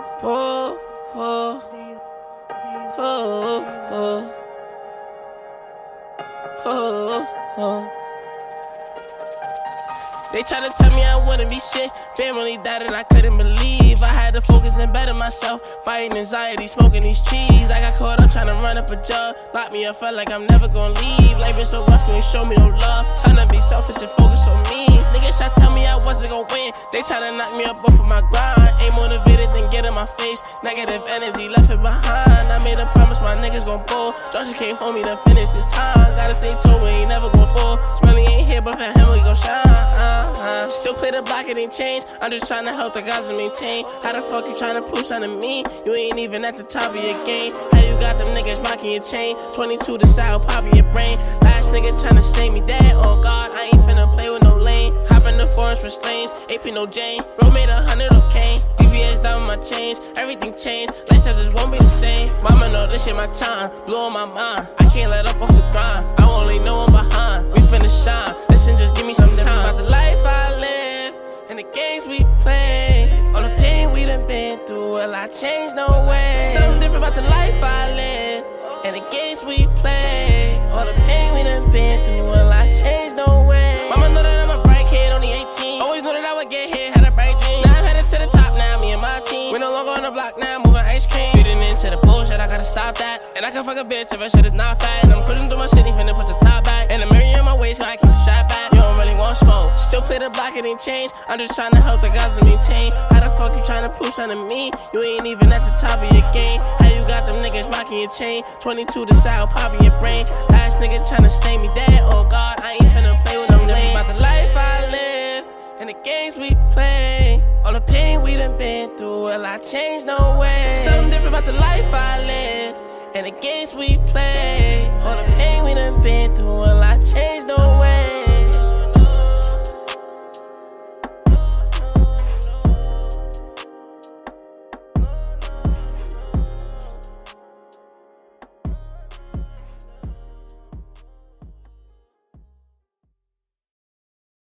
Oh, oh, oh, oh, oh, oh. They try to tell me I wouldn't be shit. Family died and I couldn't believe. I had to focus and better myself. Fighting anxiety, smoking these trees. I got caught up trying to run up a job. Lock me up, felt like I'm never gonna leave. Life been so rough, you ain't show me no love. Trying to be selfish and focus on me. Try to tell me I wasn't gonna win. They try to knock me up off of my grind. Ain't motivated, then get in my face. Negative energy, left it behind. I made a promise my niggas gon' pull. Joshua came home, he done finished his time. Gotta stay tuned, we ain't never gon' fall. Smelly ain't here, but for him, we gon' shine. Uh, uh. Still play the block, it ain't change. I'm just trying to help the guys maintain. How the fuck you trying to something to me? You ain't even at the top of your game. How you got them niggas rocking your chain? 22 to side, popping your brain. Last nigga tryna stay me dead. Oh God, I ain't finna play with the forest. AP no Jane. Bro made a hundred of Kane. VVS down my chains. Everything changed. Lifestyle just won't be the same. Mama know this shit my time. Blowing my mind. I can't let up off the grind. I only know I'm behind. We finna shine. Listen, just give me some time. About the life I live and the games we play. All the pain we done been through. Well, I changed no way. Something different about the life I live and the games we play. Stop that. And I can fuck a bitch if that shit is not fat. And I'm cruising through my city, finna put the top back. And the mirror in my waist, so I the strap back. You don't really want smoke. Still play the block, it ain't changed. I'm just trying to help the guys maintain. How the fuck you trying to prove something to me? You ain't even at the top of your game. How you got them niggas rocking your chain? 22 to side, popping your brain. Last nigga trying to stay me dead. Oh God, I ain't finna play with no lame. About the life I live and the games we play. All the pain we done been through, well, I changed no way. Something different and the games we play. All the pain we done been through,